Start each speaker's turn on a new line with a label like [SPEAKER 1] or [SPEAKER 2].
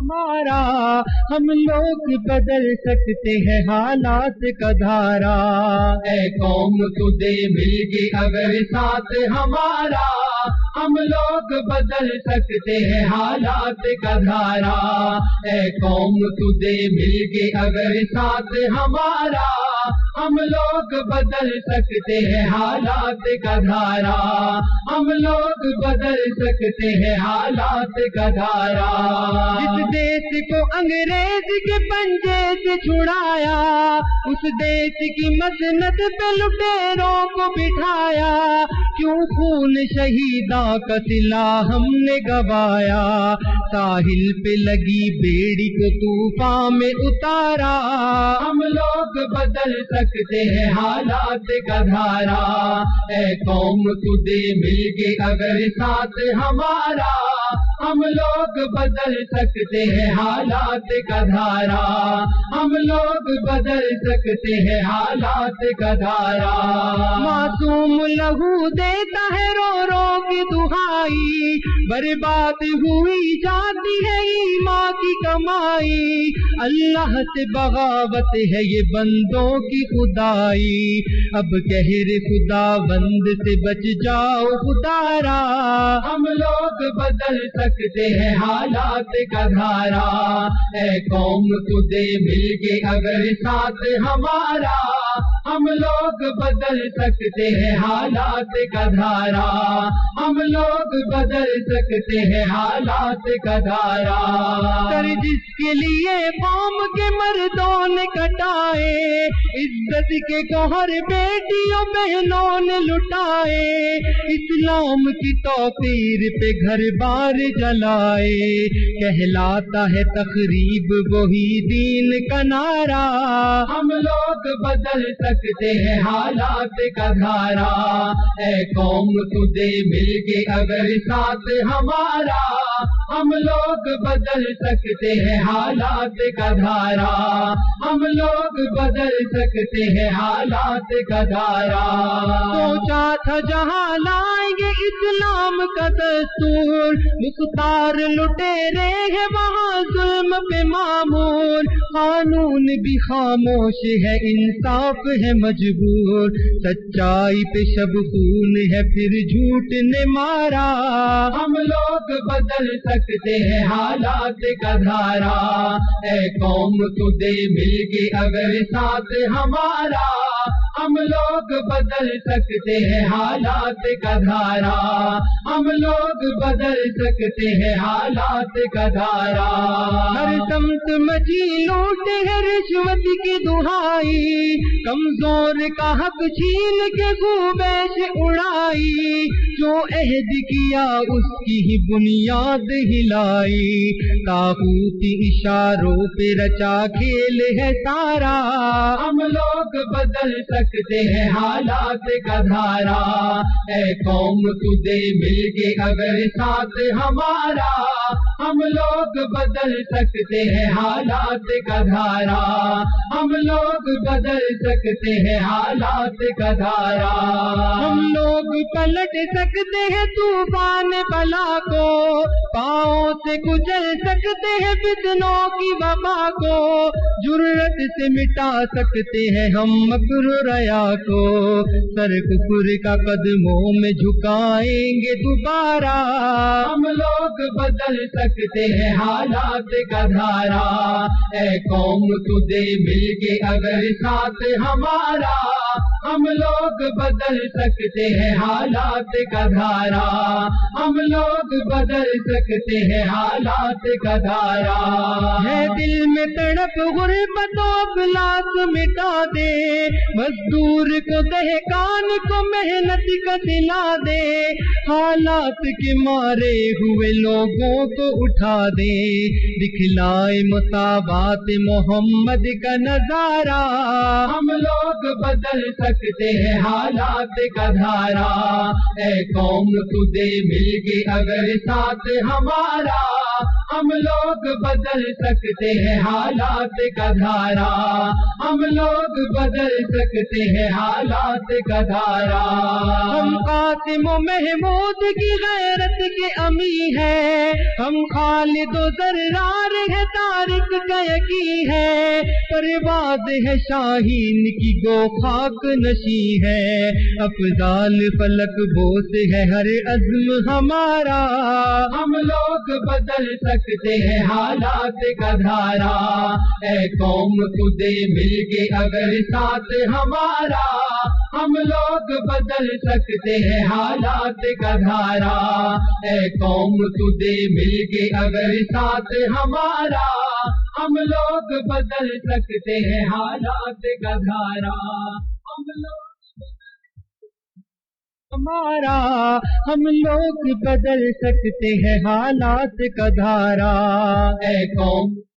[SPEAKER 1] ہمارا، ہم لوگ بدل سکتے ہیں حالات کا دھارا۔
[SPEAKER 2] اے قوم، تجھے مل گئی اگر ساتھ ہمارا، ہم لوگ بدل سکتے ہیں حالات کا دھارا۔ اے قوم، تجھے مل گئی اگر ساتھ ہمارا ہم لوگ بدل سکتے ہیں حالات کا دھارا۔ ہم لوگ بدل سکتے ہیں حالات کا دھارا۔
[SPEAKER 1] جس دیش کو انگریز کے پنجے سے چھڑایا، اس دیش کی مسنت پہ لٹیروں کو بٹھایا۔ کیوں خون شہیدا کا سلا ہم نے گوایا؟ ساحل پہ لگی بیڑی کو طوفان میں اتارا۔
[SPEAKER 2] ہم لوگ بدل سکتے ہیں حالات کا دھارا؟ اے قوم تجھے مل کے اگر ساتھ ہمارا ہم لوگ بدل سکتے ہیں حالات کا دھارا۔ ہم لوگ بدل سکتے ہیں حالات کا دھارا۔
[SPEAKER 1] معصوم لہو دیتا ہے رو رو کی دہائی۔ برباد ہوئی جاتی ہے ماں کی کمائی۔ اللہ سے بغاوت ہے یہ بندوں کی خدائی۔ اب کہر خدا بند سے بچ جاؤ خدارا
[SPEAKER 2] ہم لوگ بدل سکتے ہیں حالات کا دھارا۔ اے قوم، تجھے مل کے اگر ساتھ ہمارا۔ ہم لوگ بدل سکتے ہیں حالات کا دھارا۔ ہم لوگ بدل سکتے ہیں حالات کا دھارا۔
[SPEAKER 1] سر جس کے لیے قوم کے مردوں نے کٹائے عزت کے کوہر بیٹیوں بہنوں نے لٹائے، اسلام کی توقیر پہ گھر بار جلائے۔ کہلاتا ہے تقریب وہی دین کا نعرہ۔
[SPEAKER 2] ہم لوگ بدل سکتے ہیں حالات کا دھارا۔ اے قوم تجھے مل کے اگر ساتھ ہمارا۔ ہم لوگ بدل سکتے ہیں حالات کا دھارا۔ ہم لوگ بدل سکتے ہیں حالات کا دھارا۔
[SPEAKER 1] سوچا تھا جہاں لائیں گے اسلام کا دستور۔ مختار لٹے رہے وہاں ظلم پہ مجبور، قانون بھی خاموش ہے، انصاف ہے مجبور۔ سچائی پہ شب خون ہے، پھر جھوٹ نے مارا۔
[SPEAKER 2] ہم لوگ بدل سکتے ہیں حالات کا دھارا۔ اے قوم تجھے مل کے اگر ساتھ ہمارا۔ ہم لوگ بدل سکتے ہیں حالات کا دھارا۔ ہم لوگ بدل سکتے ہیں حالات کا دھارا۔
[SPEAKER 1] ہر سمت مچی جی لوٹ ہے رشوت کی دہائی۔ کمزور کا حق چھین کے خوبے سے اڑائی۔ جو عہد کیا اس کی ہی بنیاد ہلائی۔ تاحوتی اشاروں پہ رچا کھیل ہے سارا۔
[SPEAKER 2] ہم لوگ بدل سکتے ہیں حالات کا دھارا۔ اے قوم تجھے مل کے اگر ساتھ ہمارا، ہم لوگ بدل سکتے ہیں حالات کا دھارا۔ ہم لوگ بدل سکتے ہیں حالات کا دھارا۔
[SPEAKER 1] ہم لوگ پلٹ سکتے ہیں طوفان بلا کو، پاؤں سے کچل سکتے ہیں فتنوں کی وبا کو۔ جرت سے مٹا سکتے ہیں ہم مکر ریا کو سر کفر کا قدموں میں جھکائیں گے دوبارہ۔
[SPEAKER 2] ہم لوگ بدل سکتے ہیں حالات کا دھارا۔ اے قوم تجھے مل کے اگر ساتھ ہمارا۔ ہم لوگ بدل سکتے ہیں حالات کا دھارا۔ ہم لوگ بدل سکتے ہیں حالات کا دھارا۔
[SPEAKER 1] ہے دل میں تڑپ غربت و افلاس مٹا دے۔ مزدور کو دہکان کو محنت کا دلا دے۔ حالات کے مارے ہوئے لوگوں کو اٹھا دے۔ دکھلائے مساوات محمد کا نظارہ۔
[SPEAKER 2] ہم لوگ بدل سکتے ہیں حالات کا دھارا۔ اے قوم تجھے مل کے اگر ساتھ ہمارا ہم لوگ بدل سکتے ہیں حالات کا دھارا۔ ہم لوگ بدل سکتے ہیں حالات کا دھارا۔
[SPEAKER 1] ہم قاسم و محمود کی غیرت کے امی ہے ہم خالد و ذرار ہے تارک کا یقی ہے۔ پرواز ہے شاہین کی گو خاک نشی ہے۔ افضال فلک بوس ہے ہر عزم ہمارا۔
[SPEAKER 2] ہم لوگ بدل سکتے سکتے ہیں حالات کا دھارا؟ اے قوم خدے مل کے اگر ساتھ ہمارا، ہم لوگ بدل سکتے ہیں حالات کا دھارا۔ اے قوم خدے مل کے اگر ساتھ ہمارا، ہم لوگ بدل سکتے ہیں حالات کا دھارا۔ ہم لوگ
[SPEAKER 1] ہمارا ہم لوگ بدل سکتے ہیں حالات کا دھارا۔
[SPEAKER 2] اے قوم